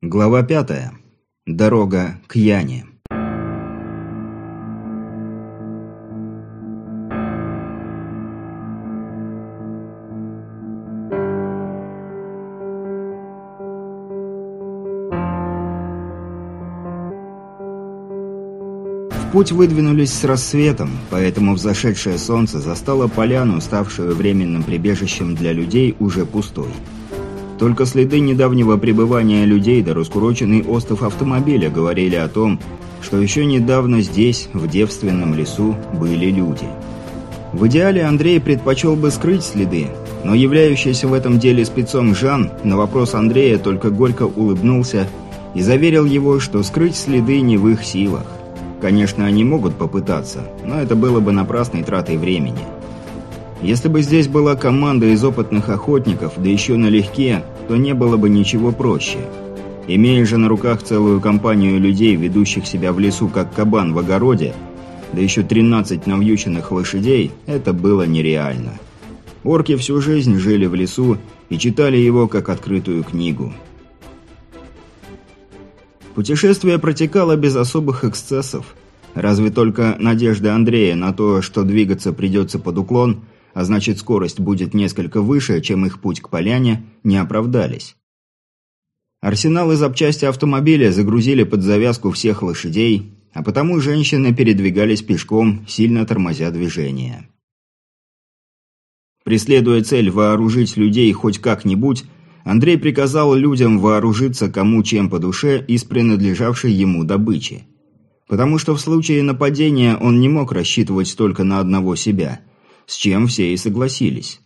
Глава пятая. Дорога к Яне. В путь выдвинулись с рассветом, поэтому взошедшее солнце застало поляну, ставшую временным прибежищем для людей, уже пустой. Только следы недавнего пребывания людей да раскуроченный остов автомобиля говорили о том, что еще недавно здесь, в девственном лесу, были люди. В идеале Андрей предпочел бы скрыть следы, но являющийся в этом деле спецом Жан на вопрос Андрея только горько улыбнулся и заверил его, что скрыть следы не в их силах. Конечно, они могут попытаться, но это было бы напрасной тратой времени. Если бы здесь была команда из опытных охотников, да еще налегке, то не было бы ничего проще. Имея же на руках целую компанию людей, ведущих себя в лесу как кабан в огороде, да еще 13 навьюченных лошадей, это было нереально. Орки всю жизнь жили в лесу и читали его как открытую книгу. Путешествие протекало без особых эксцессов. Разве только надежда Андрея на то, что двигаться придется под уклон – а значит скорость будет несколько выше, чем их путь к поляне, не оправдались. Арсенал и запчасти автомобиля загрузили под завязку всех лошадей, а потому женщины передвигались пешком, сильно тормозя движение. Преследуя цель вооружить людей хоть как-нибудь, Андрей приказал людям вооружиться кому чем по душе из принадлежавшей ему добычи. Потому что в случае нападения он не мог рассчитывать только на одного себя – с чем все и согласились.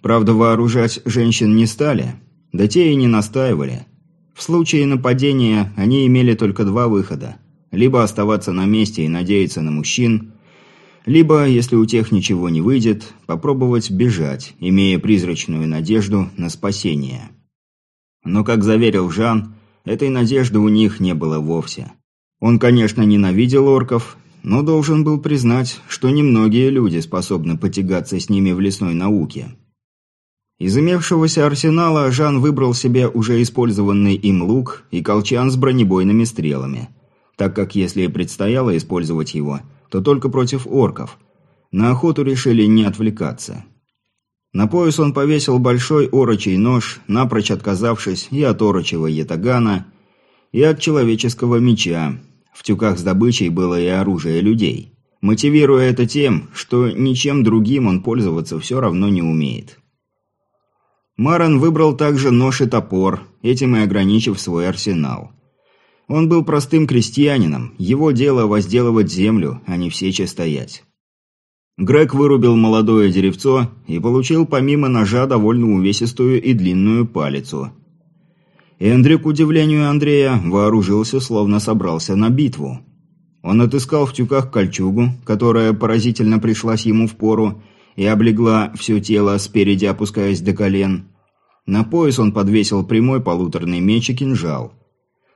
Правда, вооружать женщин не стали, да те и не настаивали. В случае нападения они имели только два выхода. Либо оставаться на месте и надеяться на мужчин, либо, если у тех ничего не выйдет, попробовать бежать, имея призрачную надежду на спасение. Но, как заверил Жан, этой надежды у них не было вовсе. Он, конечно, ненавидел орков но должен был признать, что немногие люди способны потягаться с ними в лесной науке. Из имевшегося арсенала Жан выбрал себе уже использованный им лук и колчан с бронебойными стрелами, так как если и предстояло использовать его, то только против орков. На охоту решили не отвлекаться. На пояс он повесил большой орочий нож, напрочь отказавшись и от орочего ятагана, и от человеческого меча, в тюках с добычей было и оружие людей, мотивируя это тем, что ничем другим он пользоваться все равно не умеет. Маран выбрал также нож и топор, этим и ограничив свой арсенал. Он был простым крестьянином, его дело возделывать землю, а не в сече стоять. Грег вырубил молодое деревцо и получил помимо ножа довольно увесистую и длинную палицу – Эндрю, к удивлению Андрея, вооружился, словно собрался на битву. Он отыскал в тюках кольчугу, которая поразительно пришлась ему в пору и облегла все тело спереди, опускаясь до колен. На пояс он подвесил прямой полуторный меч и кинжал.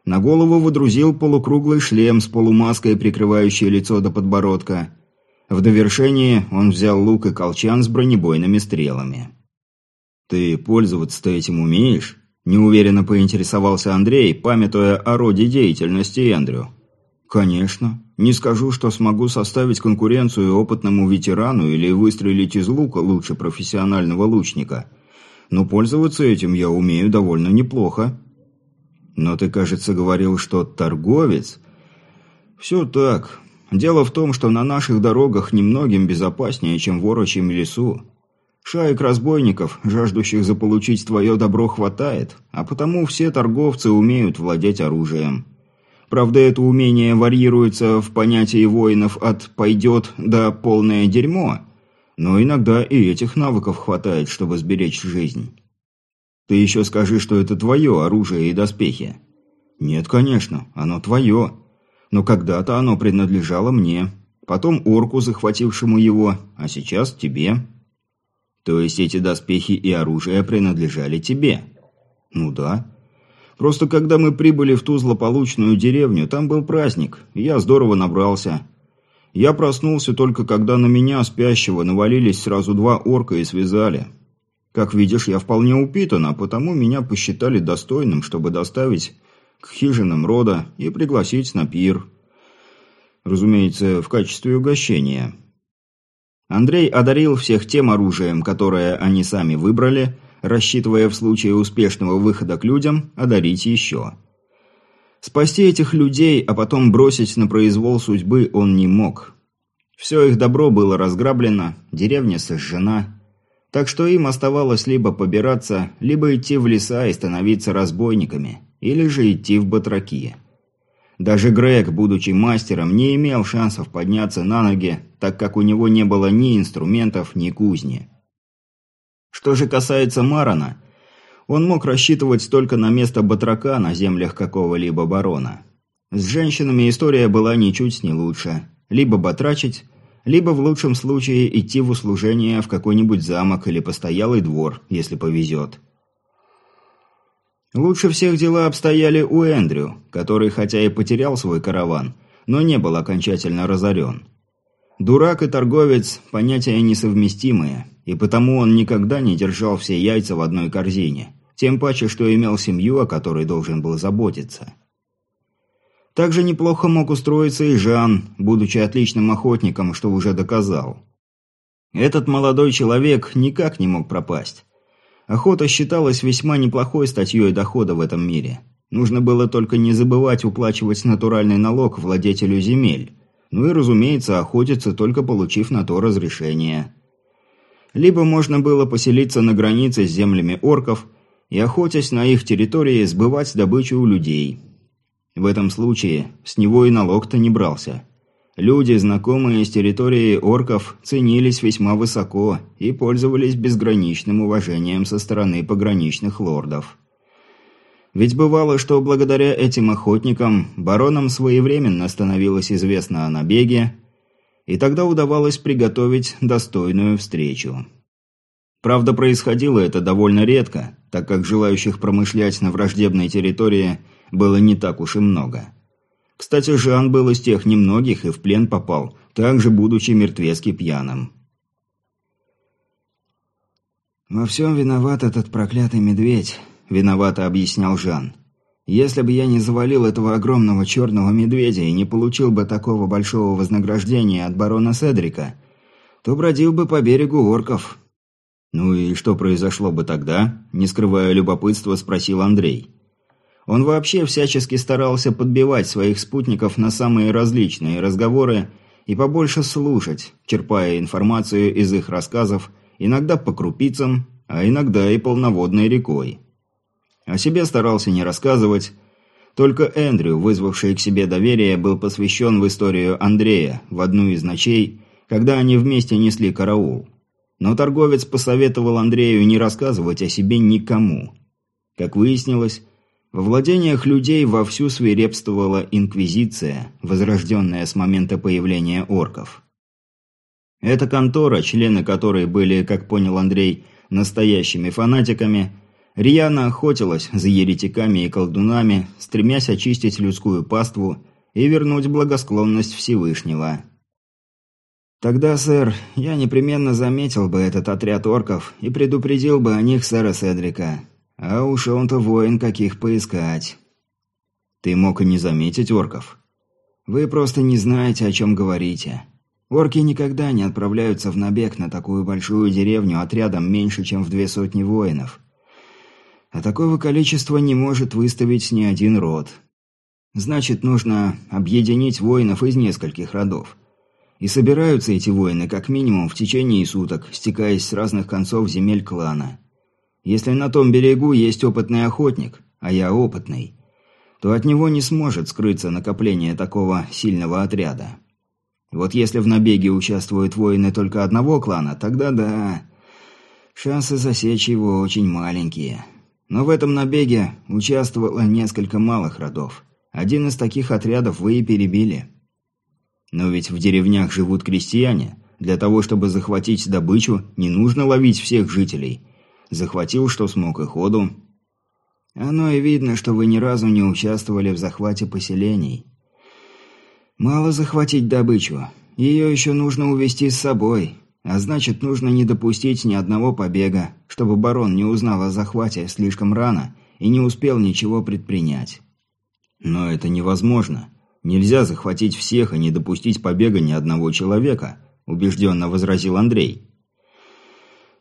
На голову выдрузил полукруглый шлем с полумаской, прикрывающей лицо до подбородка. В довершение он взял лук и колчан с бронебойными стрелами. «Ты пользоваться-то этим умеешь?» Неуверенно поинтересовался Андрей, памятуя о роде деятельности Эндрю. «Конечно. Не скажу, что смогу составить конкуренцию опытному ветерану или выстрелить из лука лучше профессионального лучника. Но пользоваться этим я умею довольно неплохо». «Но ты, кажется, говорил, что торговец?» «Все так. Дело в том, что на наших дорогах немногим безопаснее, чем в орочьем лесу. Шаек разбойников, жаждущих заполучить твое добро, хватает, а потому все торговцы умеют владеть оружием. Правда, это умение варьируется в понятии воинов от «пойдет» до «полное дерьмо», но иногда и этих навыков хватает, чтобы сберечь жизнь. Ты еще скажи, что это твое оружие и доспехи. Нет, конечно, оно твое. Но когда-то оно принадлежало мне, потом орку, захватившему его, а сейчас тебе. То есть эти доспехи и оружие принадлежали тебе? Ну да. Просто когда мы прибыли в ту злополучную деревню, там был праздник, и я здорово набрался. Я проснулся только когда на меня, спящего, навалились сразу два орка и связали. Как видишь, я вполне упитан, а потому меня посчитали достойным, чтобы доставить к хижинам рода и пригласить на пир. Разумеется, в качестве угощения. Андрей одарил всех тем оружием, которое они сами выбрали, рассчитывая в случае успешного выхода к людям одарить еще. Спасти этих людей, а потом бросить на произвол судьбы он не мог. Все их добро было разграблено, деревня сожжена, так что им оставалось либо побираться, либо идти в леса и становиться разбойниками, или же идти в батраки. Даже Грег, будучи мастером, не имел шансов подняться на ноги, так как у него не было ни инструментов, ни кузни. Что же касается Марана, он мог рассчитывать только на место батрака на землях какого-либо барона. С женщинами история была ничуть не лучше. Либо батрачить, либо в лучшем случае идти в услужение в какой-нибудь замок или постоялый двор, если повезет. Лучше всех дела обстояли у Эндрю, который хотя и потерял свой караван, но не был окончательно разорен. Дурак и торговец – понятия несовместимые, и потому он никогда не держал все яйца в одной корзине, тем паче, что имел семью, о которой должен был заботиться. Также неплохо мог устроиться и Жан, будучи отличным охотником, что уже доказал. Этот молодой человек никак не мог пропасть. Охота считалась весьма неплохой статьей дохода в этом мире. Нужно было только не забывать уплачивать натуральный налог владетелю земель. Ну и, разумеется, охотиться, только получив на то разрешение. Либо можно было поселиться на границе с землями орков и, охотясь на их территории, сбывать добычу у людей. В этом случае с него и налог-то не брался. Люди, знакомые с территорией орков, ценились весьма высоко и пользовались безграничным уважением со стороны пограничных лордов. Ведь бывало, что благодаря этим охотникам баронам своевременно становилось известно о набеге, и тогда удавалось приготовить достойную встречу. Правда, происходило это довольно редко, так как желающих промышлять на враждебной территории было не так уж и много. Кстати, Жан был из тех немногих и в плен попал, также будучи мертвецки пьяным. «Во всем виноват этот проклятый медведь», – виновато объяснял Жан. «Если бы я не завалил этого огромного черного медведя и не получил бы такого большого вознаграждения от барона Седрика, то бродил бы по берегу орков». «Ну и что произошло бы тогда?» – не скрывая любопытства, спросил Андрей. Он вообще всячески старался подбивать своих спутников на самые различные разговоры и побольше слушать, черпая информацию из их рассказов, иногда по крупицам, а иногда и полноводной рекой. О себе старался не рассказывать, только Эндрю, вызвавший к себе доверие, был посвящен в историю Андрея в одну из ночей, когда они вместе несли караул. Но торговец посоветовал Андрею не рассказывать о себе никому. Как выяснилось, во владениях людей вовсю свирепствовала инквизиция, возрожденная с момента появления орков. Эта контора, члены которой были, как понял Андрей, настоящими фанатиками, рьяно охотилась за еретиками и колдунами, стремясь очистить людскую паству и вернуть благосклонность Всевышнего. Тогда, сэр, я непременно заметил бы этот отряд орков и предупредил бы о них сэра Седрика. А уж он-то воин каких поискать. Ты мог и не заметить орков. Вы просто не знаете, о чем говорите. Орки никогда не отправляются в набег на такую большую деревню отрядом меньше, чем в две сотни воинов. А такого количества не может выставить ни один род. Значит, нужно объединить воинов из нескольких родов. И собираются эти воины как минимум в течение суток, стекаясь с разных концов земель клана. Если на том берегу есть опытный охотник, а я опытный, то от него не сможет скрыться накопление такого сильного отряда. Вот если в набеге участвуют воины только одного клана, тогда да, шансы засечь его очень маленькие. Но в этом набеге участвовало несколько малых родов. Один из таких отрядов вы и перебили. Но ведь в деревнях живут крестьяне. Для того, чтобы захватить добычу, не нужно ловить всех жителей – Захватил, что смог, и ходу. Оно и видно, что вы ни разу не участвовали в захвате поселений. Мало захватить добычу. Ее еще нужно увести с собой. А значит, нужно не допустить ни одного побега, чтобы барон не узнал о захвате слишком рано и не успел ничего предпринять. Но это невозможно. Нельзя захватить всех и не допустить побега ни одного человека, убежденно возразил Андрей.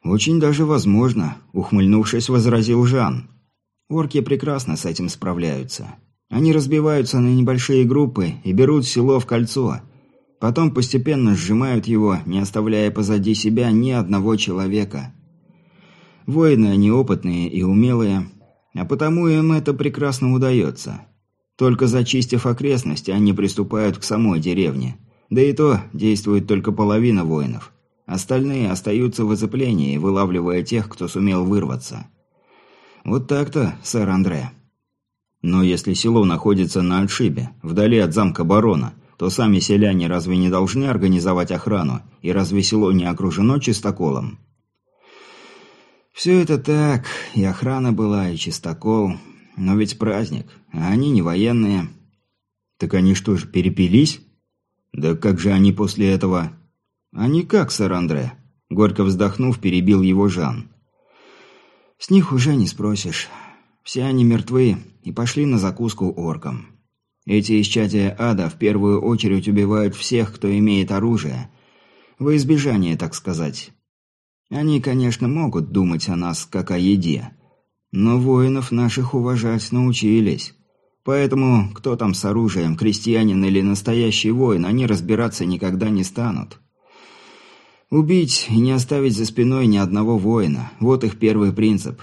Очень даже возможно, ухмыльнувшись, возразил Жан. Орки прекрасно с этим справляются. Они разбиваются на небольшие группы и берут село в кольцо. Потом постепенно сжимают его, не оставляя позади себя ни одного человека. Воины они опытные и умелые, а потому им это прекрасно удается. Только зачистив окрестности, они приступают к самой деревне. Да и то действует только половина воинов. Остальные остаются в оцеплении, вылавливая тех, кто сумел вырваться. Вот так-то, сэр Андре. Но если село находится на отшибе, вдали от замка барона, то сами селяне разве не должны организовать охрану, и разве село не окружено чистоколом? Все это так, и охрана была, и чистокол, но ведь праздник, а они не военные. Так они что же, перепились? Да как же они после этого... А никак, сэр Андре. Горько вздохнув, перебил его Жан. С них уже не спросишь. Все они мертвы и пошли на закуску оркам. Эти исчадия ада в первую очередь убивают всех, кто имеет оружие. Во избежание, так сказать. Они, конечно, могут думать о нас, как о еде. Но воинов наших уважать научились. Поэтому, кто там с оружием, крестьянин или настоящий воин, они разбираться никогда не станут. Убить и не оставить за спиной ни одного воина – вот их первый принцип.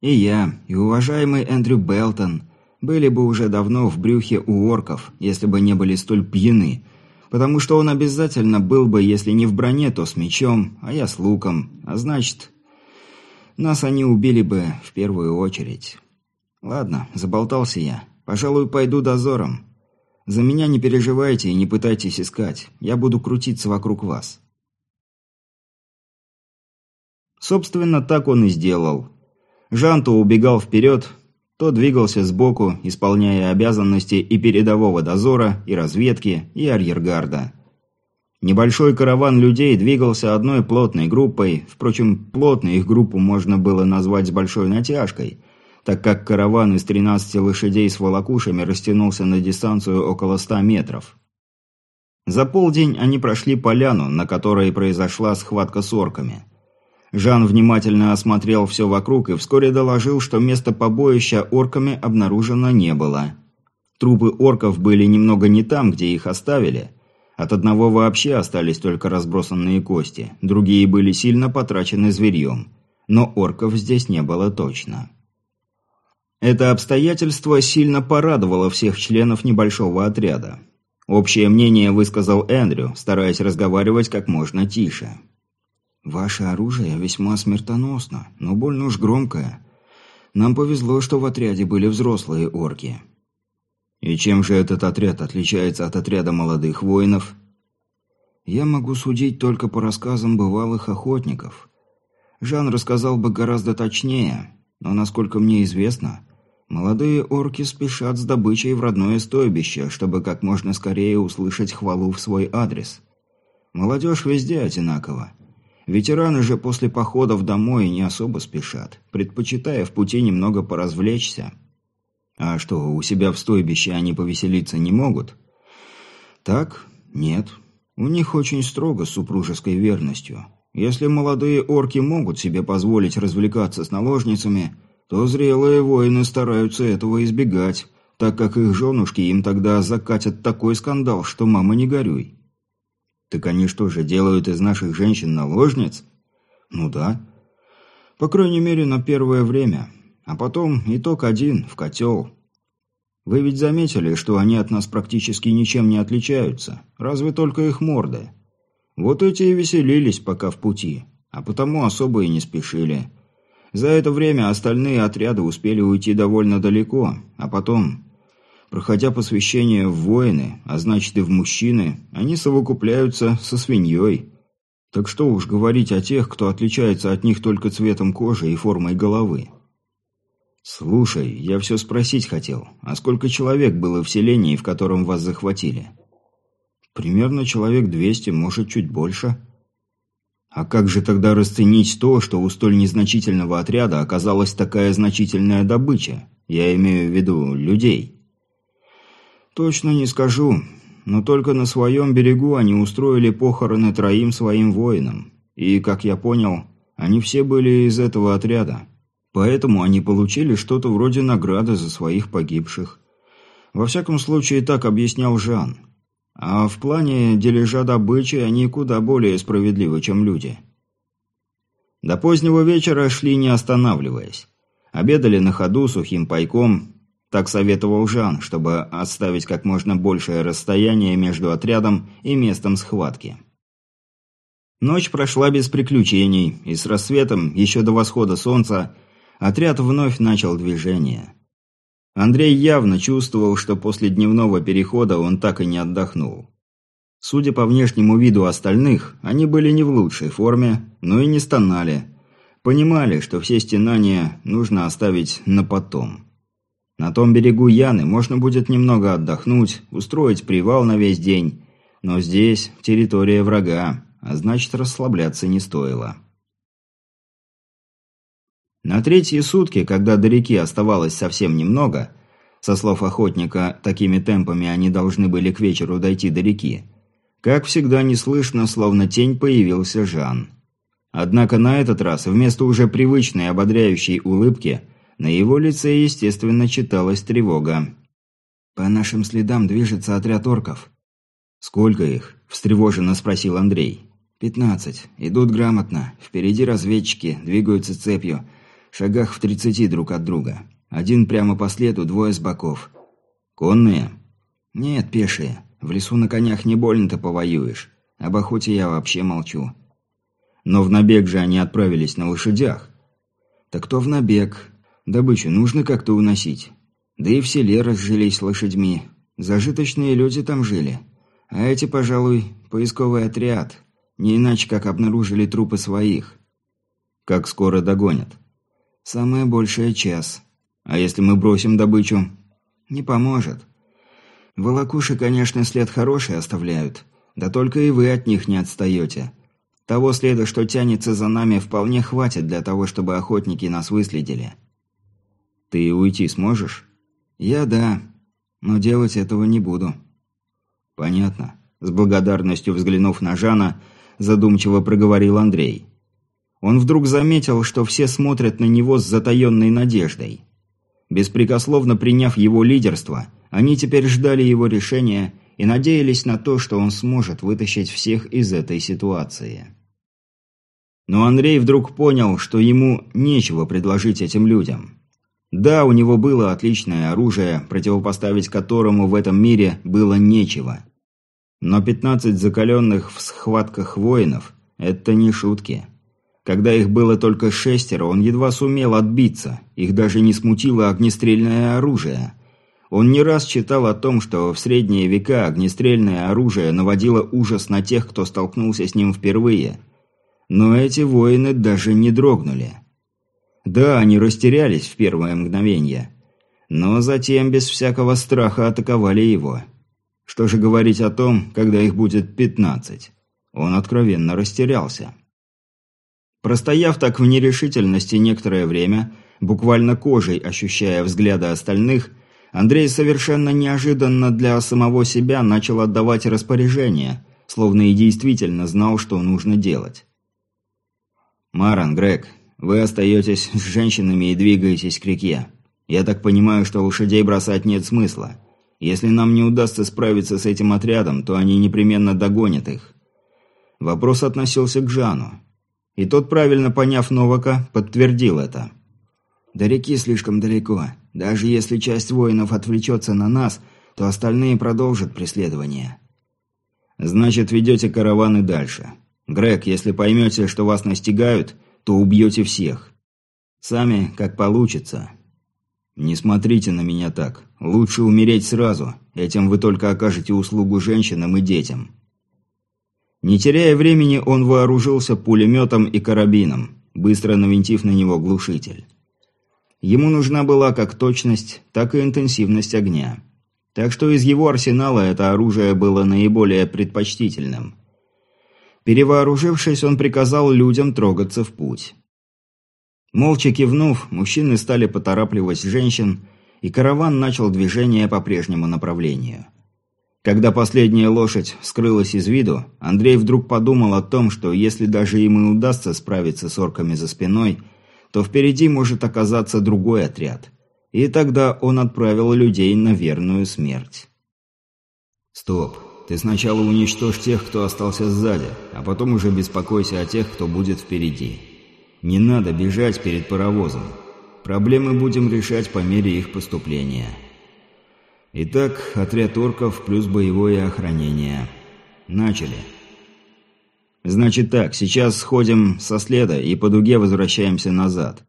И я, и уважаемый Эндрю Белтон были бы уже давно в брюхе у орков, если бы не были столь пьяны, потому что он обязательно был бы, если не в броне, то с мечом, а я с луком, а значит, нас они убили бы в первую очередь. Ладно, заболтался я. Пожалуй, пойду дозором. За меня не переживайте и не пытайтесь искать. Я буду крутиться вокруг вас. Собственно, так он и сделал. Жан то убегал вперед, то двигался сбоку, исполняя обязанности и передового дозора, и разведки, и арьергарда. Небольшой караван людей двигался одной плотной группой, впрочем, плотной их группу можно было назвать с большой натяжкой, так как караван из 13 лошадей с волокушами растянулся на дистанцию около 100 метров. За полдень они прошли поляну, на которой произошла схватка с орками. Жан внимательно осмотрел все вокруг и вскоре доложил, что место побоища орками обнаружено не было. Трупы орков были немного не там, где их оставили – от одного вообще остались только разбросанные кости, другие были сильно потрачены зверьем. Но орков здесь не было точно. Это обстоятельство сильно порадовало всех членов небольшого отряда. Общее мнение высказал Эндрю, стараясь разговаривать как можно тише. «Ваше оружие весьма смертоносно, но больно уж громкое. Нам повезло, что в отряде были взрослые орки. И чем же этот отряд отличается от отряда молодых воинов? Я могу судить только по рассказам бывалых охотников. Жан рассказал бы гораздо точнее, но, насколько мне известно, молодые орки спешат с добычей в родное стойбище, чтобы как можно скорее услышать хвалу в свой адрес. Молодежь везде одинакова. Ветераны же после походов домой не особо спешат, предпочитая в пути немного поразвлечься. А что, у себя в стойбище они повеселиться не могут? Так? Нет. У них очень строго с супружеской верностью. Если молодые орки могут себе позволить развлекаться с наложницами, то зрелые воины стараются этого избегать, так как их женушки им тогда закатят такой скандал, что мама не горюй. Так они что же, делают из наших женщин наложниц? Ну да. По крайней мере, на первое время. А потом итог один, в котел. Вы ведь заметили, что они от нас практически ничем не отличаются, разве только их морды. Вот эти и веселились пока в пути, а потому особо и не спешили. За это время остальные отряды успели уйти довольно далеко, а потом, проходя посвящение в воины, а значит и в мужчины, они совокупляются со свиньей. Так что уж говорить о тех, кто отличается от них только цветом кожи и формой головы. «Слушай, я все спросить хотел. А сколько человек было в селении, в котором вас захватили?» «Примерно человек двести, может, чуть больше». «А как же тогда расценить то, что у столь незначительного отряда оказалась такая значительная добыча? Я имею в виду людей». «Точно не скажу, но только на своем берегу они устроили похороны троим своим воинам. И, как я понял, они все были из этого отряда. Поэтому они получили что-то вроде награды за своих погибших. Во всяком случае, так объяснял Жан. А в плане дележа добычи они куда более справедливы, чем люди. До позднего вечера шли не останавливаясь. Обедали на ходу сухим пайком, так советовал Жан, чтобы оставить как можно большее расстояние между отрядом и местом схватки. Ночь прошла без приключений, и с рассветом, еще до восхода солнца, отряд вновь начал движение. Андрей явно чувствовал, что после дневного перехода он так и не отдохнул. Судя по внешнему виду остальных, они были не в лучшей форме, но и не стонали. Понимали, что все стенания нужно оставить на потом. На том берегу Яны можно будет немного отдохнуть, устроить привал на весь день. Но здесь территория врага, а значит расслабляться не стоило. На третьи сутки, когда до реки оставалось совсем немного, со слов охотника, такими темпами они должны были к вечеру дойти до реки, как всегда неслышно, словно тень, появился Жан. Однако на этот раз вместо уже привычной ободряющей улыбки – на его лице, естественно, читалась тревога. «По нашим следам движется отряд орков». «Сколько их?» – встревоженно спросил Андрей. «Пятнадцать. Идут грамотно. Впереди разведчики, двигаются цепью. Шагах в тридцати друг от друга. Один прямо по следу, двое с боков». «Конные?» «Нет, пешие. В лесу на конях не больно-то повоюешь. Об охоте я вообще молчу». «Но в набег же они отправились на лошадях». «Так кто в набег? Добычу нужно как-то уносить. Да и в селе разжились лошадьми. Зажиточные люди там жили. А эти, пожалуй, поисковый отряд. Не иначе, как обнаружили трупы своих. Как скоро догонят? Самое большее час. А если мы бросим добычу? Не поможет. Волокуши, конечно, след хороший оставляют. Да только и вы от них не отстаете. Того следа, что тянется за нами, вполне хватит для того, чтобы охотники нас выследили. Ты уйти сможешь? Я да, но делать этого не буду. Понятно. С благодарностью взглянув на Жана, задумчиво проговорил Андрей. Он вдруг заметил, что все смотрят на него с затаенной надеждой. Беспрекословно приняв его лидерство, они теперь ждали его решения и надеялись на то, что он сможет вытащить всех из этой ситуации. Но Андрей вдруг понял, что ему нечего предложить этим людям. Да, у него было отличное оружие, противопоставить которому в этом мире было нечего. Но 15 закаленных в схватках воинов – это не шутки. Когда их было только шестеро, он едва сумел отбиться, их даже не смутило огнестрельное оружие. Он не раз читал о том, что в средние века огнестрельное оружие наводило ужас на тех, кто столкнулся с ним впервые. Но эти воины даже не дрогнули. Да, они растерялись в первое мгновение. Но затем без всякого страха атаковали его. Что же говорить о том, когда их будет пятнадцать? Он откровенно растерялся. Простояв так в нерешительности некоторое время, буквально кожей ощущая взгляды остальных, Андрей совершенно неожиданно для самого себя начал отдавать распоряжения, словно и действительно знал, что нужно делать. «Маран, Грег, вы остаетесь с женщинами и двигаетесь к реке. Я так понимаю, что лошадей бросать нет смысла. Если нам не удастся справиться с этим отрядом, то они непременно догонят их. Вопрос относился к Жану. И тот, правильно поняв Новака, подтвердил это. «До реки слишком далеко. Даже если часть воинов отвлечется на нас, то остальные продолжат преследование». «Значит, ведете караваны дальше. Грег, если поймете, что вас настигают, то убьете всех. Сами, как получится. Не смотрите на меня так. Лучше умереть сразу. Этим вы только окажете услугу женщинам и детям. Не теряя времени, он вооружился пулеметом и карабином, быстро навинтив на него глушитель. Ему нужна была как точность, так и интенсивность огня. Так что из его арсенала это оружие было наиболее предпочтительным – Перевооружившись, он приказал людям трогаться в путь. Молча кивнув, мужчины стали поторапливать женщин, и караван начал движение по прежнему направлению. Когда последняя лошадь скрылась из виду, Андрей вдруг подумал о том, что если даже им и удастся справиться с орками за спиной, то впереди может оказаться другой отряд. И тогда он отправил людей на верную смерть. «Стоп. Ты сначала уничтожь тех, кто остался сзади, а потом уже беспокойся о тех, кто будет впереди. Не надо бежать перед паровозом. Проблемы будем решать по мере их поступления». Итак, отряд орков плюс боевое охранение. Начали. Значит так, сейчас сходим со следа и по дуге возвращаемся назад.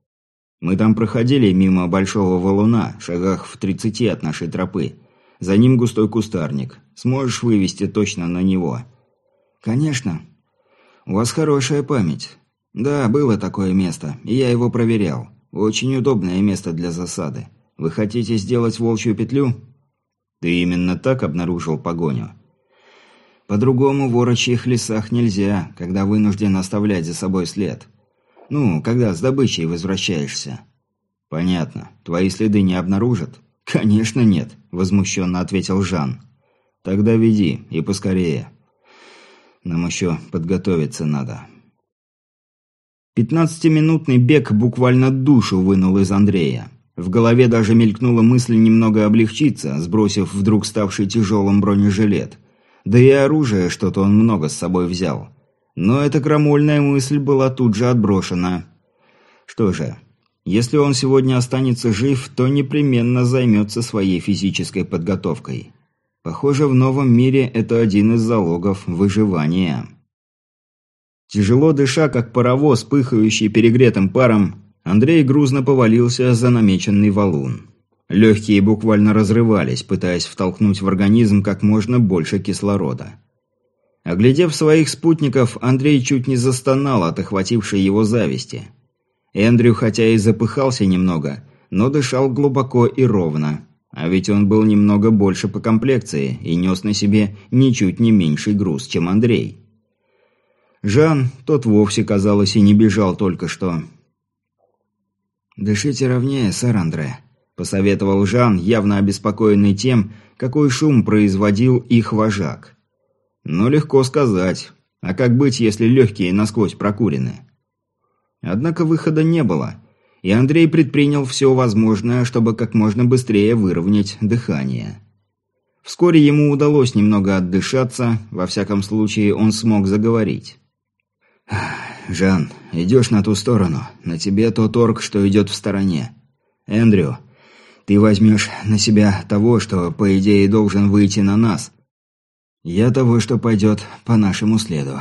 Мы там проходили мимо большого валуна, шагах в тридцати от нашей тропы. За ним густой кустарник. Сможешь вывести точно на него? Конечно. У вас хорошая память. Да, было такое место, и я его проверял. Очень удобное место для засады. Вы хотите сделать волчью петлю? Ты именно так обнаружил погоню? По-другому в орочьих лесах нельзя, когда вынужден оставлять за собой след. Ну, когда с добычей возвращаешься. Понятно. Твои следы не обнаружат? Конечно нет, возмущенно ответил Жан. Тогда веди, и поскорее. Нам еще подготовиться надо. Пятнадцатиминутный бег буквально душу вынул из Андрея. В голове даже мелькнула мысль немного облегчиться, сбросив вдруг ставший тяжелым бронежилет. Да и оружие что-то он много с собой взял. Но эта крамольная мысль была тут же отброшена. Что же, если он сегодня останется жив, то непременно займется своей физической подготовкой. Похоже, в новом мире это один из залогов выживания. Тяжело дыша, как паровоз, пыхающий перегретым паром, Андрей грузно повалился за намеченный валун. Легкие буквально разрывались, пытаясь втолкнуть в организм как можно больше кислорода. Оглядев своих спутников, Андрей чуть не застонал от охватившей его зависти. Эндрю хотя и запыхался немного, но дышал глубоко и ровно. А ведь он был немного больше по комплекции и нес на себе ничуть не меньший груз, чем Андрей. Жан, тот вовсе, казалось, и не бежал только что, «Дышите ровнее, сэр Андре», – посоветовал Жан, явно обеспокоенный тем, какой шум производил их вожак. «Но легко сказать. А как быть, если легкие насквозь прокурены?» Однако выхода не было, и Андрей предпринял все возможное, чтобы как можно быстрее выровнять дыхание. Вскоре ему удалось немного отдышаться, во всяком случае он смог заговорить. «Жан, идешь на ту сторону. На тебе тот орк, что идет в стороне. Эндрю, ты возьмешь на себя того, что, по идее, должен выйти на нас. Я того, что пойдет по нашему следу».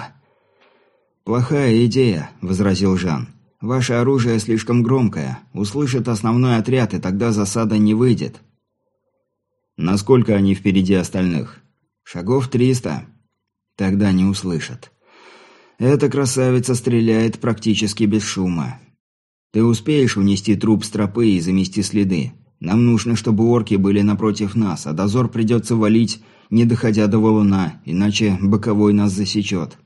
«Плохая идея», — возразил Жан. «Ваше оружие слишком громкое. Услышит основной отряд, и тогда засада не выйдет». «Насколько они впереди остальных?» «Шагов триста». «Тогда не услышат». Эта красавица стреляет практически без шума. Ты успеешь унести труп с тропы и замести следы. Нам нужно, чтобы орки были напротив нас, а дозор придется валить, не доходя до валуна, иначе боковой нас засечет.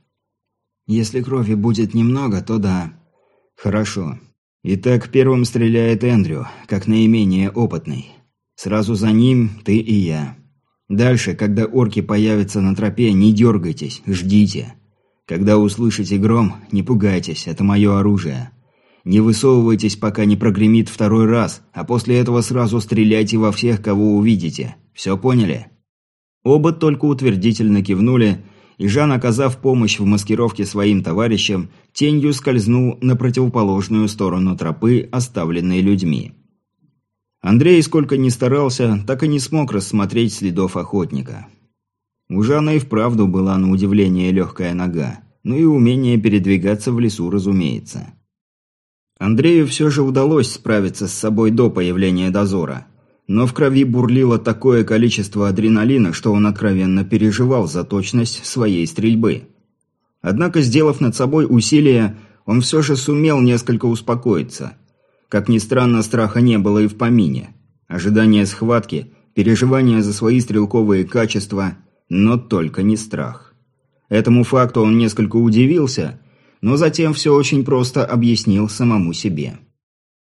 Если крови будет немного, то да. Хорошо. Итак, первым стреляет Эндрю, как наименее опытный. Сразу за ним ты и я. Дальше, когда орки появятся на тропе, не дергайтесь, ждите. Когда услышите гром, не пугайтесь, это мое оружие. Не высовывайтесь, пока не прогремит второй раз, а после этого сразу стреляйте во всех, кого увидите. Все поняли?» Оба только утвердительно кивнули, и Жан, оказав помощь в маскировке своим товарищам, тенью скользнул на противоположную сторону тропы, оставленной людьми. Андрей, сколько ни старался, так и не смог рассмотреть следов охотника. У Жана и вправду была на удивление легкая нога, ну и умение передвигаться в лесу, разумеется. Андрею все же удалось справиться с собой до появления дозора, но в крови бурлило такое количество адреналина, что он откровенно переживал за точность своей стрельбы. Однако, сделав над собой усилие, он все же сумел несколько успокоиться. Как ни странно, страха не было и в помине. Ожидание схватки, переживание за свои стрелковые качества – но только не страх. Этому факту он несколько удивился, но затем все очень просто объяснил самому себе.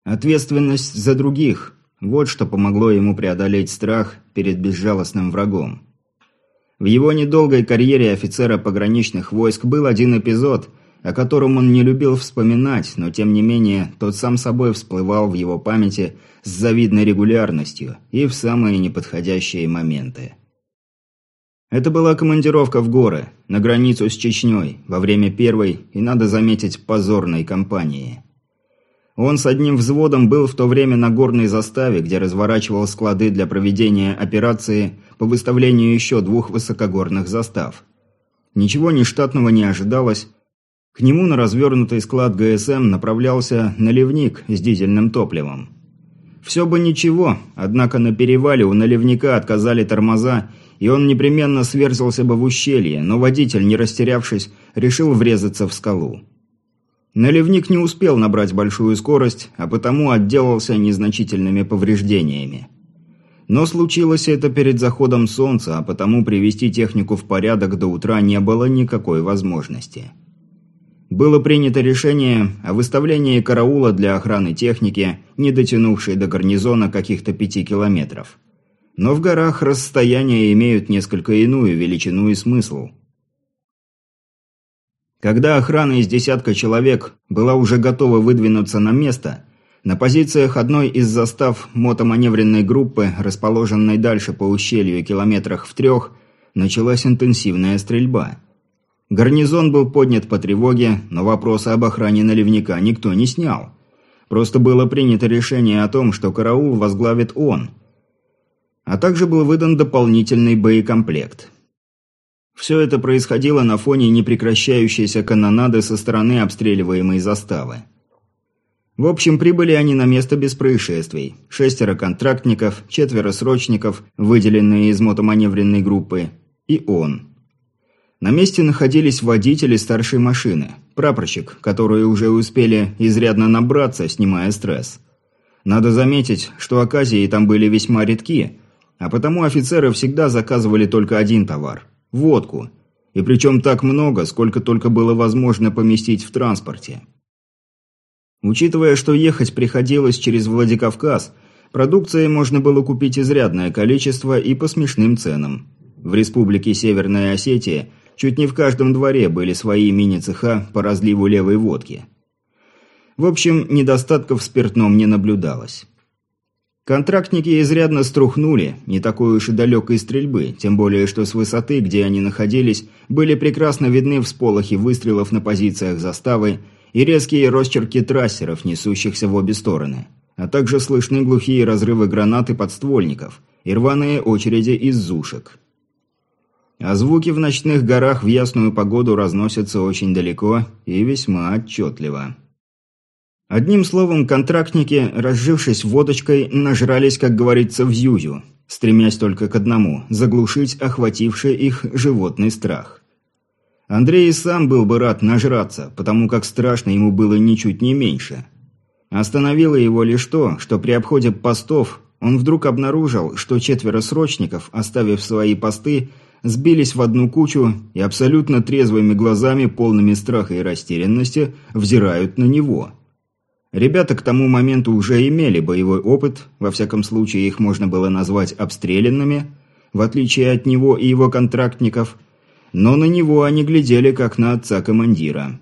Ответственность за других, Вот что помогло ему преодолеть страх перед безжалостным врагом. В его недолгой карьере офицера пограничных войск был один эпизод, о котором он не любил вспоминать, но тем не менее тот сам собой всплывал в его памяти с завидной регулярностью и в самые неподходящие моменты. Это была командировка в горы, на границу с Чечней, во время первой и, надо заметить, позорной кампании. Он с одним взводом был в то время на горной заставе, где разворачивал склады для проведения операции по выставлению еще двух высокогорных застав. Ничего нештатного не ожидалось. К нему на развернутый склад ГСМ направлялся наливник с дизельным топливом. Все бы ничего, однако на перевале у наливника отказали тормоза, и он непременно сверзился бы в ущелье, но водитель, не растерявшись, решил врезаться в скалу. Наливник не успел набрать большую скорость, а потому отделался незначительными повреждениями. Но случилось это перед заходом солнца, а потому привести технику в порядок до утра не было никакой возможности. Было принято решение о выставлении караула для охраны техники, не дотянувшей до гарнизона каких-то пяти километров. Но в горах расстояния имеют несколько иную величину и смысл – когда охрана из десятка человек была уже готова выдвинуться на место, на позициях одной из застав мотоманевренной группы, расположенной дальше по ущелью километрах в трех, началась интенсивная стрельба. Гарнизон был поднят по тревоге, но вопросы об охране наливника никто не снял. Просто было принято решение о том, что караул возглавит он. А также был выдан дополнительный боекомплект – все это происходило на фоне непрекращающейся канонады со стороны обстреливаемой заставы. В общем, прибыли они на место без происшествий. Шестеро контрактников, четверо срочников, выделенные из мотоманевренной группы, и он. На месте находились водители старшей машины, прапорщик, которые уже успели изрядно набраться, снимая стресс. Надо заметить, что оказии там были весьма редки, а потому офицеры всегда заказывали только один товар – Водку. И причем так много, сколько только было возможно поместить в транспорте. Учитывая, что ехать приходилось через Владикавказ, продукции можно было купить изрядное количество и по смешным ценам. В республике Северная Осетия чуть не в каждом дворе были свои мини-цеха по разливу левой водки. В общем, недостатков в спиртном не наблюдалось. Контрактники изрядно струхнули, не такой уж и далекой стрельбы, тем более что с высоты, где они находились, были прекрасно видны всполохи выстрелов на позициях заставы и резкие росчерки трассеров, несущихся в обе стороны, а также слышны глухие разрывы гранат и подствольников и рваные очереди из зушек. А звуки в ночных горах в ясную погоду разносятся очень далеко и весьма отчетливо. Одним словом, контрактники, разжившись водочкой, нажрались, как говорится, в юзю, стремясь только к одному – заглушить охвативший их животный страх. Андрей сам был бы рад нажраться, потому как страшно ему было ничуть не меньше. Остановило его лишь то, что при обходе постов он вдруг обнаружил, что четверо срочников, оставив свои посты, сбились в одну кучу и абсолютно трезвыми глазами, полными страха и растерянности, взирают на него – Ребята к тому моменту уже имели боевой опыт, во всяком случае их можно было назвать обстрелянными, в отличие от него и его контрактников, но на него они глядели как на отца командира.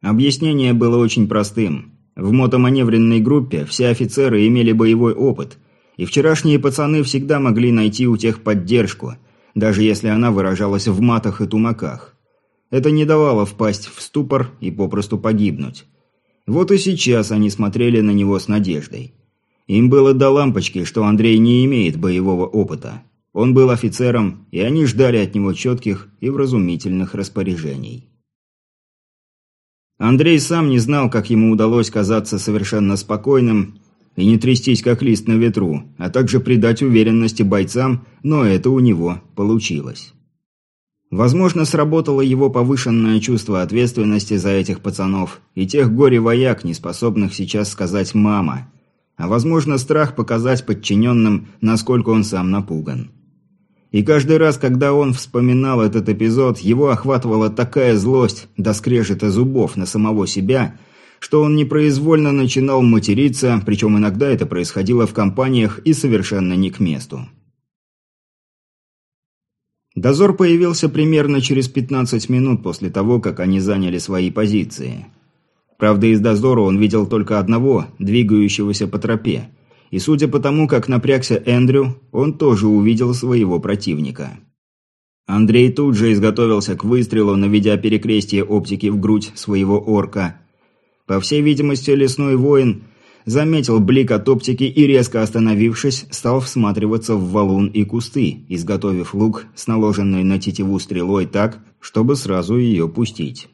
Объяснение было очень простым. В мотоманевренной группе все офицеры имели боевой опыт, и вчерашние пацаны всегда могли найти у тех поддержку, даже если она выражалась в матах и тумаках. Это не давало впасть в ступор и попросту погибнуть. Вот и сейчас они смотрели на него с надеждой. Им было до лампочки, что Андрей не имеет боевого опыта. Он был офицером, и они ждали от него четких и вразумительных распоряжений. Андрей сам не знал, как ему удалось казаться совершенно спокойным и не трястись как лист на ветру, а также придать уверенности бойцам, но это у него получилось. Возможно, сработало его повышенное чувство ответственности за этих пацанов и тех горе-вояк, не способных сейчас сказать «мама». А возможно, страх показать подчиненным, насколько он сам напуган. И каждый раз, когда он вспоминал этот эпизод, его охватывала такая злость до скрежета зубов на самого себя, что он непроизвольно начинал материться, причем иногда это происходило в компаниях и совершенно не к месту. Дозор появился примерно через 15 минут после того, как они заняли свои позиции. Правда, из дозора он видел только одного, двигающегося по тропе. И судя по тому, как напрягся Эндрю, он тоже увидел своего противника. Андрей тут же изготовился к выстрелу, наведя перекрестие оптики в грудь своего орка. По всей видимости, лесной воин заметил блик от оптики и, резко остановившись, стал всматриваться в валун и кусты, изготовив лук с наложенной на тетиву стрелой так, чтобы сразу ее пустить.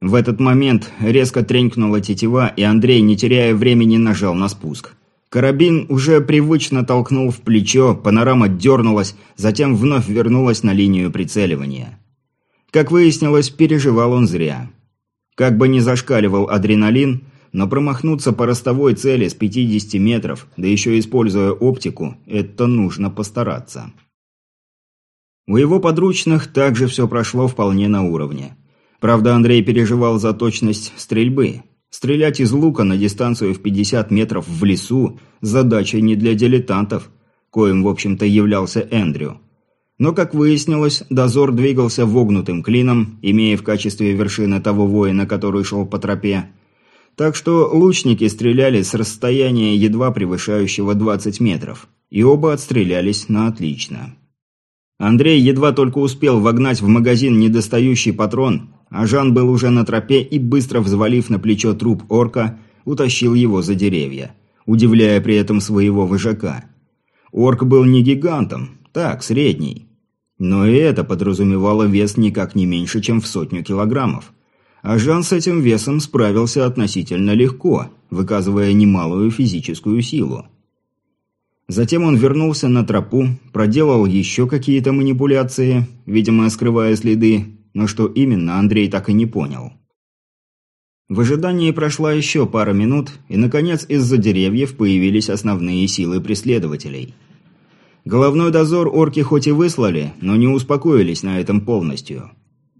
В этот момент резко тренькнула тетива, и Андрей, не теряя времени, нажал на спуск. Карабин уже привычно толкнул в плечо, панорама дернулась, затем вновь вернулась на линию прицеливания. Как выяснилось, переживал он зря. Как бы ни зашкаливал адреналин, но промахнуться по ростовой цели с 50 метров, да еще используя оптику, это нужно постараться. У его подручных также все прошло вполне на уровне. Правда, Андрей переживал за точность стрельбы. Стрелять из лука на дистанцию в 50 метров в лесу – задача не для дилетантов, коим, в общем-то, являлся Эндрю. Но, как выяснилось, дозор двигался вогнутым клином, имея в качестве вершины того воина, который шел по тропе. Так что лучники стреляли с расстояния едва превышающего 20 метров, и оба отстрелялись на отлично. Андрей едва только успел вогнать в магазин недостающий патрон, а Жан был уже на тропе и, быстро взвалив на плечо труп орка, утащил его за деревья, удивляя при этом своего вожака. Орк был не гигантом, так, средний. Но и это подразумевало вес никак не меньше, чем в сотню килограммов. А Жан с этим весом справился относительно легко, выказывая немалую физическую силу. Затем он вернулся на тропу, проделал еще какие-то манипуляции, видимо, скрывая следы, но что именно, Андрей так и не понял. В ожидании прошла еще пара минут, и, наконец, из-за деревьев появились основные силы преследователей. Головной дозор орки хоть и выслали, но не успокоились на этом полностью.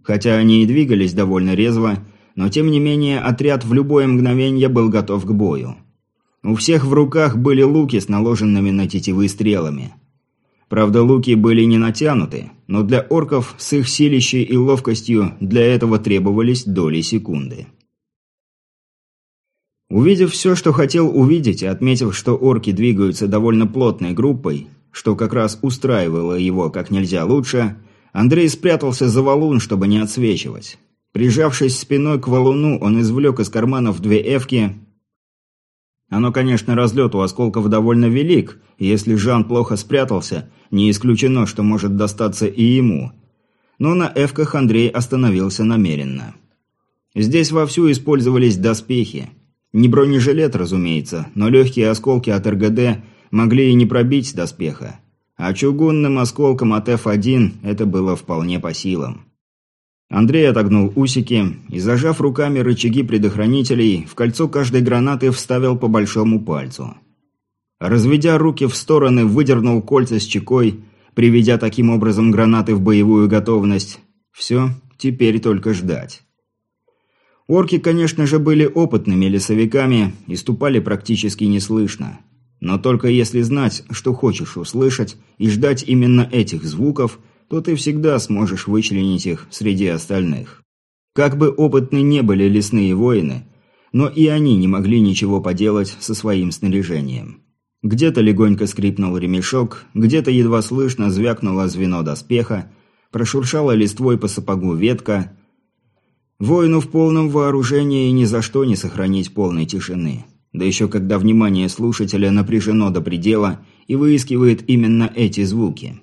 Хотя они и двигались довольно резво, но тем не менее отряд в любое мгновение был готов к бою. У всех в руках были луки с наложенными на тетивы стрелами – Правда, луки были не натянуты, но для орков с их силищей и ловкостью для этого требовались доли секунды. Увидев все, что хотел увидеть, и отметив, что орки двигаются довольно плотной группой, что как раз устраивало его как нельзя лучше, Андрей спрятался за валун, чтобы не отсвечивать. Прижавшись спиной к валуну, он извлек из карманов две эвки оно, конечно, разлет у осколков довольно велик, и если Жан плохо спрятался, не исключено, что может достаться и ему. Но на эвках Андрей остановился намеренно. Здесь вовсю использовались доспехи. Не бронежилет, разумеется, но легкие осколки от РГД могли и не пробить доспеха. А чугунным осколком от F1 это было вполне по силам. Андрей отогнул усики и, зажав руками рычаги предохранителей, в кольцо каждой гранаты вставил по большому пальцу. Разведя руки в стороны, выдернул кольца с чекой, приведя таким образом гранаты в боевую готовность. Все, теперь только ждать. Орки, конечно же, были опытными лесовиками и ступали практически неслышно. Но только если знать, что хочешь услышать, и ждать именно этих звуков – то ты всегда сможешь вычленить их среди остальных. Как бы опытны не были лесные воины, но и они не могли ничего поделать со своим снаряжением. Где-то легонько скрипнул ремешок, где-то едва слышно звякнуло звено доспеха, прошуршала листвой по сапогу ветка. Воину в полном вооружении ни за что не сохранить полной тишины. Да еще когда внимание слушателя напряжено до предела и выискивает именно эти звуки.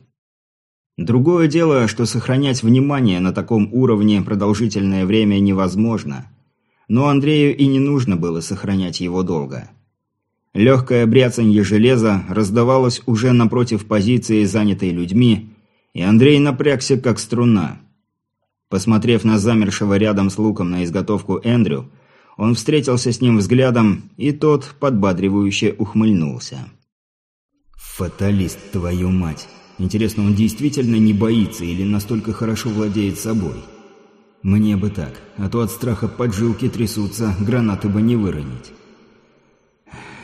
Другое дело, что сохранять внимание на таком уровне продолжительное время невозможно. Но Андрею и не нужно было сохранять его долго. Легкое бряцанье железа раздавалось уже напротив позиции, занятой людьми, и Андрей напрягся как струна. Посмотрев на замершего рядом с луком на изготовку Эндрю, он встретился с ним взглядом, и тот подбадривающе ухмыльнулся. «Фаталист, твою мать!» Интересно, он действительно не боится или настолько хорошо владеет собой? Мне бы так, а то от страха поджилки трясутся, гранаты бы не выронить.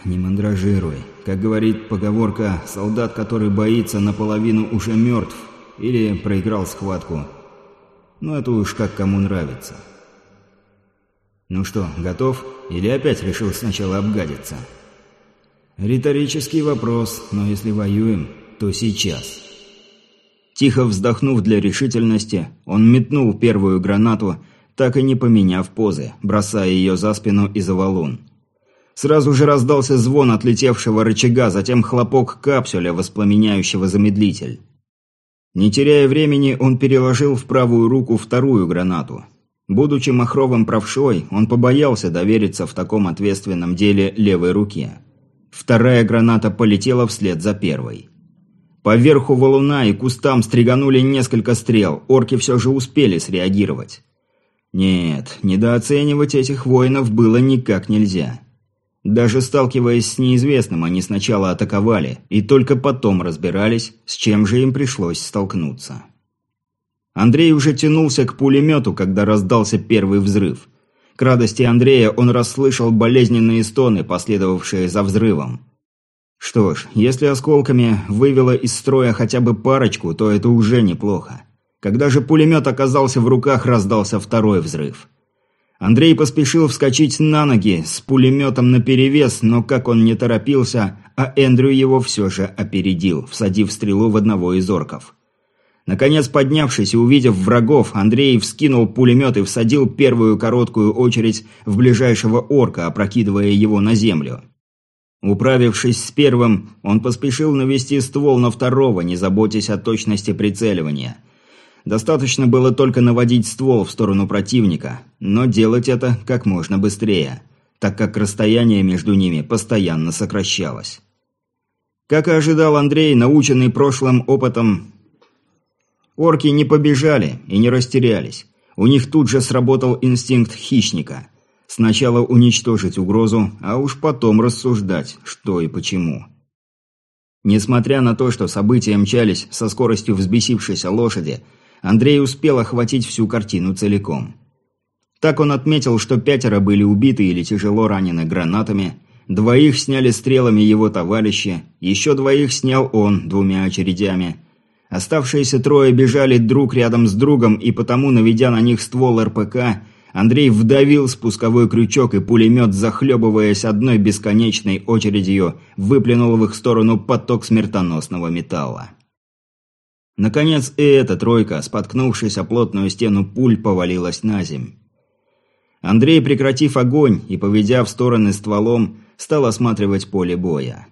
Не мандражируй. Как говорит поговорка, солдат, который боится, наполовину уже мертв или проиграл схватку. Ну это уж как кому нравится. Ну что, готов? Или опять решил сначала обгадиться? Риторический вопрос, но если воюем, то сейчас. Тихо вздохнув для решительности, он метнул первую гранату, так и не поменяв позы, бросая ее за спину и за валун. Сразу же раздался звон отлетевшего рычага, затем хлопок капсуля, воспламеняющего замедлитель. Не теряя времени, он переложил в правую руку вторую гранату. Будучи махровым правшой, он побоялся довериться в таком ответственном деле левой руке. Вторая граната полетела вслед за первой. По верху валуна и кустам стреганули несколько стрел, орки все же успели среагировать. Нет, недооценивать этих воинов было никак нельзя. Даже сталкиваясь с неизвестным, они сначала атаковали, и только потом разбирались, с чем же им пришлось столкнуться. Андрей уже тянулся к пулемету, когда раздался первый взрыв. К радости Андрея он расслышал болезненные стоны, последовавшие за взрывом. Что ж, если осколками вывело из строя хотя бы парочку, то это уже неплохо. Когда же пулемет оказался в руках, раздался второй взрыв. Андрей поспешил вскочить на ноги с пулеметом наперевес, но как он не торопился, а Эндрю его все же опередил, всадив стрелу в одного из орков. Наконец поднявшись и увидев врагов, Андрей вскинул пулемет и всадил первую короткую очередь в ближайшего орка, опрокидывая его на землю. Управившись с первым, он поспешил навести ствол на второго, не заботясь о точности прицеливания. Достаточно было только наводить ствол в сторону противника, но делать это как можно быстрее, так как расстояние между ними постоянно сокращалось. Как и ожидал Андрей, наученный прошлым опытом, орки не побежали и не растерялись. У них тут же сработал инстинкт хищника. Сначала уничтожить угрозу, а уж потом рассуждать, что и почему. Несмотря на то, что события мчались со скоростью взбесившейся лошади, Андрей успел охватить всю картину целиком. Так он отметил, что пятеро были убиты или тяжело ранены гранатами, двоих сняли стрелами его товарищи, еще двоих снял он двумя очередями. Оставшиеся трое бежали друг рядом с другом, и потому, наведя на них ствол РПК, Андрей вдавил спусковой крючок, и пулемет, захлебываясь одной бесконечной очередью, выплюнул в их сторону поток смертоносного металла. Наконец и эта тройка, споткнувшись о плотную стену пуль, повалилась на земь. Андрей, прекратив огонь и поведя в стороны стволом, стал осматривать поле боя.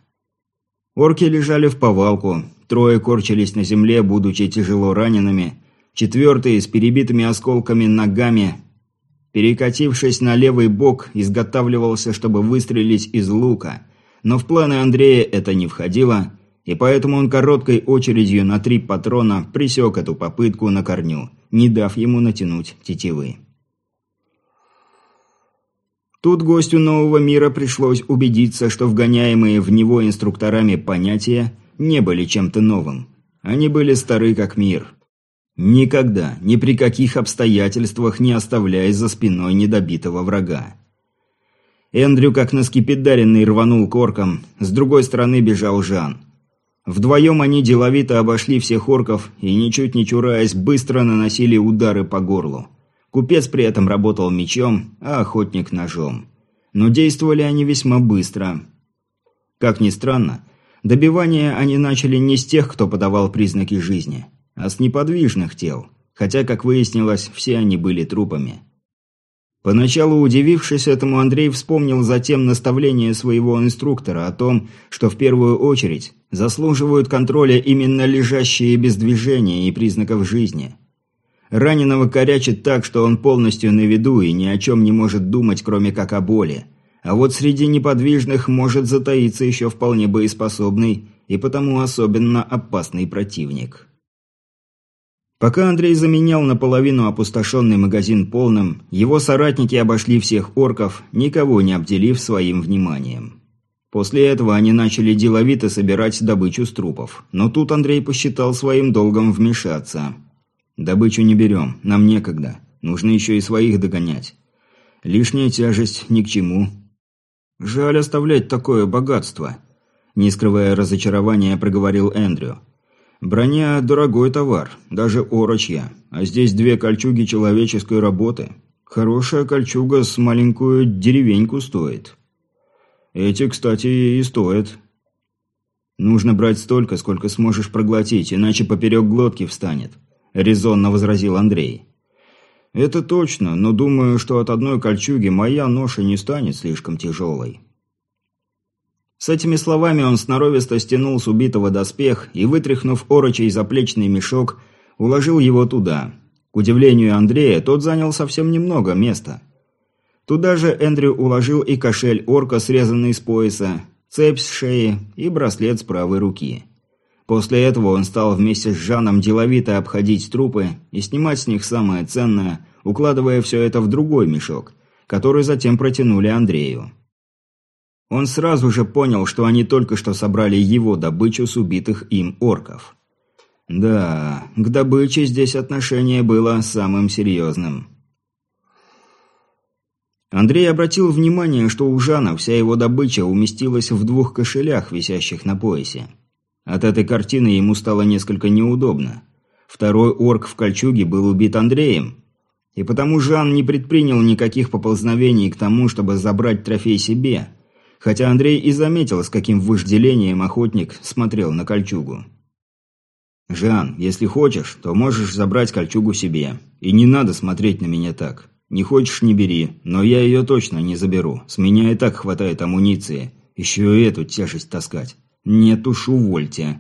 Орки лежали в повалку, трое корчились на земле, будучи тяжело ранеными, четвертый с перебитыми осколками ногами Перекатившись на левый бок, изготавливался, чтобы выстрелить из лука. Но в планы Андрея это не входило, и поэтому он короткой очередью на три патрона присек эту попытку на корню, не дав ему натянуть тетивы. Тут гостю нового мира пришлось убедиться, что вгоняемые в него инструкторами понятия не были чем-то новым. Они были стары как мир – Никогда, ни при каких обстоятельствах не оставляй за спиной недобитого врага. Эндрю, как наскепидаренный, рванул к с другой стороны бежал Жан. Вдвоем они деловито обошли всех орков и, ничуть не чураясь, быстро наносили удары по горлу. Купец при этом работал мечом, а охотник ножом. Но действовали они весьма быстро. Как ни странно, добивание они начали не с тех, кто подавал признаки жизни – а с неподвижных тел, хотя, как выяснилось, все они были трупами. Поначалу удивившись этому, Андрей вспомнил затем наставление своего инструктора о том, что в первую очередь заслуживают контроля именно лежащие без движения и признаков жизни. Раненого корячит так, что он полностью на виду и ни о чем не может думать, кроме как о боли. А вот среди неподвижных может затаиться еще вполне боеспособный и потому особенно опасный противник. Пока Андрей заменял наполовину опустошенный магазин полным, его соратники обошли всех орков, никого не обделив своим вниманием. После этого они начали деловито собирать добычу с трупов. Но тут Андрей посчитал своим долгом вмешаться. «Добычу не берем, нам некогда. Нужно еще и своих догонять. Лишняя тяжесть ни к чему. Жаль оставлять такое богатство. Не скрывая разочарования, проговорил Эндрю. Броня – дорогой товар, даже орочья. А здесь две кольчуги человеческой работы. Хорошая кольчуга с маленькую деревеньку стоит. Эти, кстати, и стоят. Нужно брать столько, сколько сможешь проглотить, иначе поперек глотки встанет. Резонно возразил Андрей. Это точно, но думаю, что от одной кольчуги моя ноша не станет слишком тяжелой. С этими словами он сноровисто стянул с убитого доспех и, вытряхнув орочей заплечный мешок, уложил его туда. К удивлению Андрея, тот занял совсем немного места. Туда же Эндрю уложил и кошель орка, срезанный с пояса, цепь с шеи и браслет с правой руки. После этого он стал вместе с Жаном деловито обходить трупы и снимать с них самое ценное, укладывая все это в другой мешок, который затем протянули Андрею. Он сразу же понял, что они только что собрали его добычу с убитых им орков. Да, к добыче здесь отношение было самым серьезным. Андрей обратил внимание, что у Жана вся его добыча уместилась в двух кошелях, висящих на поясе. От этой картины ему стало несколько неудобно. Второй орк в кольчуге был убит Андреем, и потому Жан не предпринял никаких поползновений к тому, чтобы забрать трофей себе – хотя Андрей и заметил, с каким вожделением охотник смотрел на кольчугу. «Жан, если хочешь, то можешь забрать кольчугу себе. И не надо смотреть на меня так. Не хочешь – не бери, но я ее точно не заберу. С меня и так хватает амуниции. Еще и эту тяжесть таскать. Нет уж, увольте».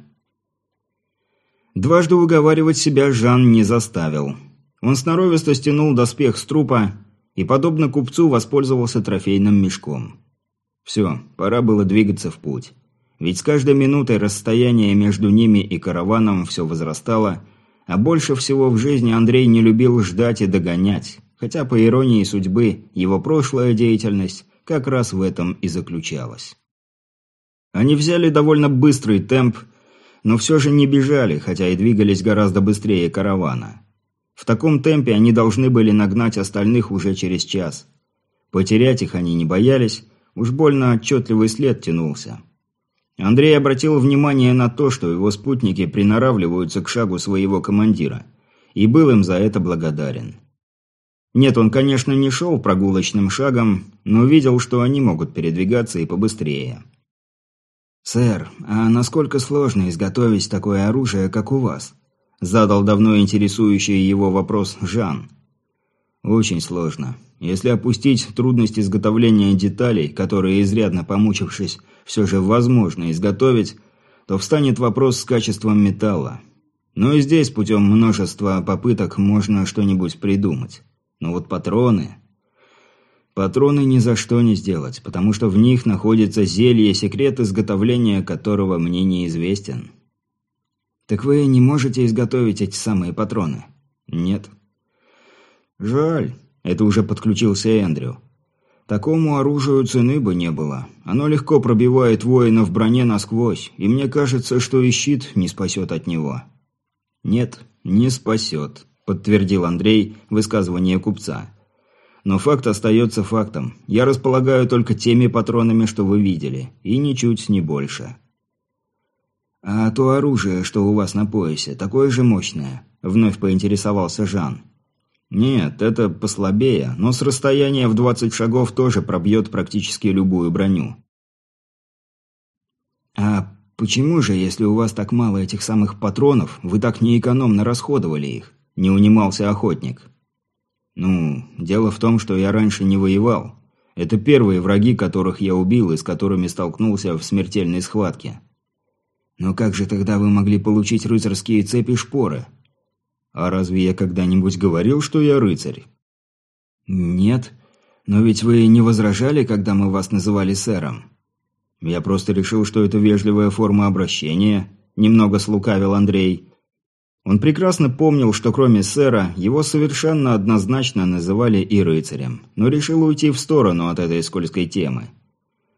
Дважды уговаривать себя Жан не заставил. Он сноровисто стянул доспех с трупа и, подобно купцу, воспользовался трофейным мешком. Все, пора было двигаться в путь. Ведь с каждой минутой расстояние между ними и караваном все возрастало, а больше всего в жизни Андрей не любил ждать и догонять, хотя, по иронии судьбы, его прошлая деятельность как раз в этом и заключалась. Они взяли довольно быстрый темп, но все же не бежали, хотя и двигались гораздо быстрее каравана. В таком темпе они должны были нагнать остальных уже через час. Потерять их они не боялись, Уж больно отчетливый след тянулся. Андрей обратил внимание на то, что его спутники приноравливаются к шагу своего командира, и был им за это благодарен. Нет, он, конечно, не шел прогулочным шагом, но видел, что они могут передвигаться и побыстрее. «Сэр, а насколько сложно изготовить такое оружие, как у вас?» Задал давно интересующий его вопрос Жан. «Очень сложно. Если опустить трудность изготовления деталей, которые, изрядно помучившись, все же возможно изготовить, то встанет вопрос с качеством металла. Но и здесь путем множества попыток можно что-нибудь придумать. Но вот патроны... Патроны ни за что не сделать, потому что в них находится зелье, секрет изготовления которого мне неизвестен. Так вы не можете изготовить эти самые патроны? Нет. Жаль. Это уже подключился Эндрю. Такому оружию цены бы не было. Оно легко пробивает воина в броне насквозь, и мне кажется, что и щит не спасет от него. Нет, не спасет, подтвердил Андрей высказывание купца. Но факт остается фактом. Я располагаю только теми патронами, что вы видели, и ничуть не больше. А то оружие, что у вас на поясе, такое же мощное, вновь поинтересовался Жан. Нет, это послабее, но с расстояния в 20 шагов тоже пробьет практически любую броню. А почему же, если у вас так мало этих самых патронов, вы так неэкономно расходовали их? Не унимался охотник. Ну, дело в том, что я раньше не воевал. Это первые враги, которых я убил и с которыми столкнулся в смертельной схватке. Но как же тогда вы могли получить рыцарские цепи шпоры? А разве я когда-нибудь говорил, что я рыцарь? Нет. Но ведь вы не возражали, когда мы вас называли сэром? Я просто решил, что это вежливая форма обращения, немного слукавил Андрей. Он прекрасно помнил, что кроме сэра, его совершенно однозначно называли и рыцарем, но решил уйти в сторону от этой скользкой темы.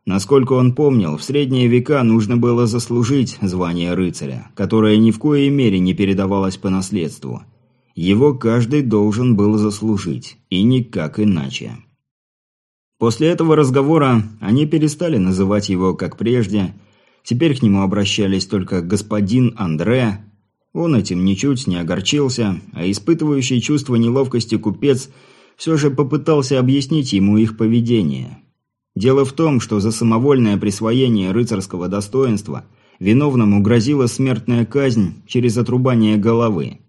Насколько он помнил, в средние века нужно было заслужить звание рыцаря, которое ни в коей мере не передавалось по наследству. Его каждый должен был заслужить, и никак иначе. После этого разговора они перестали называть его как прежде, теперь к нему обращались только господин Андре. Он этим ничуть не огорчился, а испытывающий чувство неловкости купец все же попытался объяснить ему их поведение. Дело в том, что за самовольное присвоение рыцарского достоинства виновному грозила смертная казнь через отрубание головы.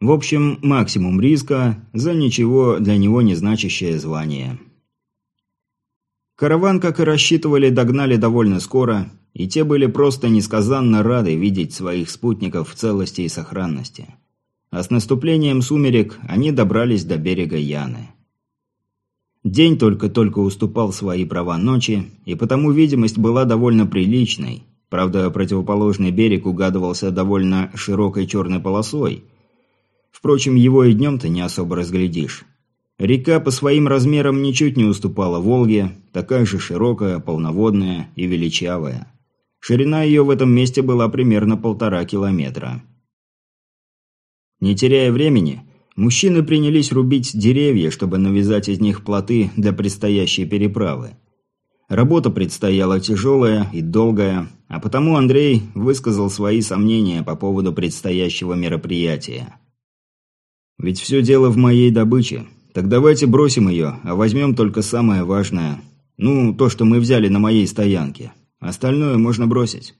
В общем, максимум риска за ничего для него не значащее звание. Караван, как и рассчитывали, догнали довольно скоро, и те были просто несказанно рады видеть своих спутников в целости и сохранности. А с наступлением сумерек они добрались до берега Яны. День только-только уступал свои права ночи, и потому видимость была довольно приличной. Правда, противоположный берег угадывался довольно широкой черной полосой. Впрочем, его и днем-то не особо разглядишь. Река по своим размерам ничуть не уступала Волге, такая же широкая, полноводная и величавая. Ширина ее в этом месте была примерно полтора километра. Не теряя времени, мужчины принялись рубить деревья, чтобы навязать из них плоты для предстоящей переправы. Работа предстояла тяжелая и долгая, а потому Андрей высказал свои сомнения по поводу предстоящего мероприятия. «Ведь все дело в моей добыче. Так давайте бросим ее, а возьмем только самое важное. Ну, то, что мы взяли на моей стоянке. Остальное можно бросить».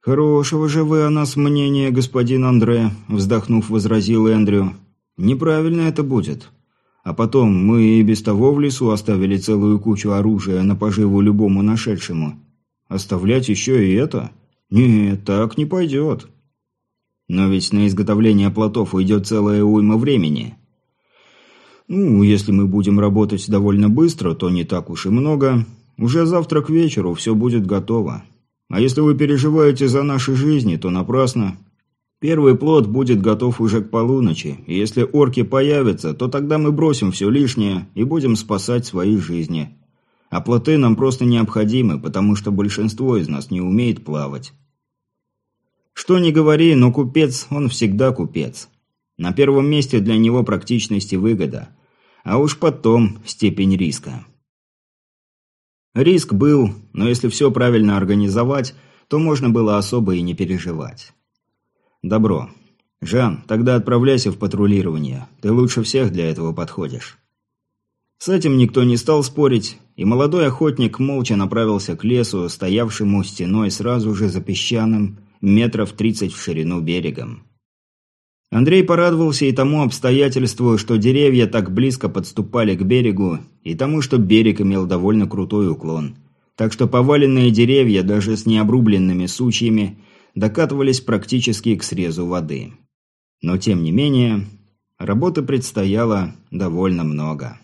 «Хорошего же вы о нас мнения, господин Андре», – вздохнув, возразил Эндрю. «Неправильно это будет. А потом, мы и без того в лесу оставили целую кучу оружия на поживу любому нашедшему. Оставлять еще и это? Нет, так не пойдет». «Но ведь на изготовление плотов уйдет целая уйма времени. Ну, если мы будем работать довольно быстро, то не так уж и много. Уже завтра к вечеру все будет готово. А если вы переживаете за наши жизни, то напрасно. Первый плод будет готов уже к полуночи, и если орки появятся, то тогда мы бросим все лишнее и будем спасать свои жизни. А плоты нам просто необходимы, потому что большинство из нас не умеет плавать. Что ни говори, но купец, он всегда купец. На первом месте для него практичность и выгода а уж потом степень риска. Риск был, но если все правильно организовать, то можно было особо и не переживать. Добро. Жан, тогда отправляйся в патрулирование. Ты лучше всех для этого подходишь. С этим никто не стал спорить, и молодой охотник молча направился к лесу, стоявшему стеной сразу же за песчаным, метров тридцать в ширину берегом. Андрей порадовался и тому обстоятельству, что деревья так близко подступали к берегу, и тому, что берег имел довольно крутой уклон. Так что поваленные деревья, даже с необрубленными сучьями, докатывались практически к срезу воды. Но тем не менее, работы предстояло довольно много.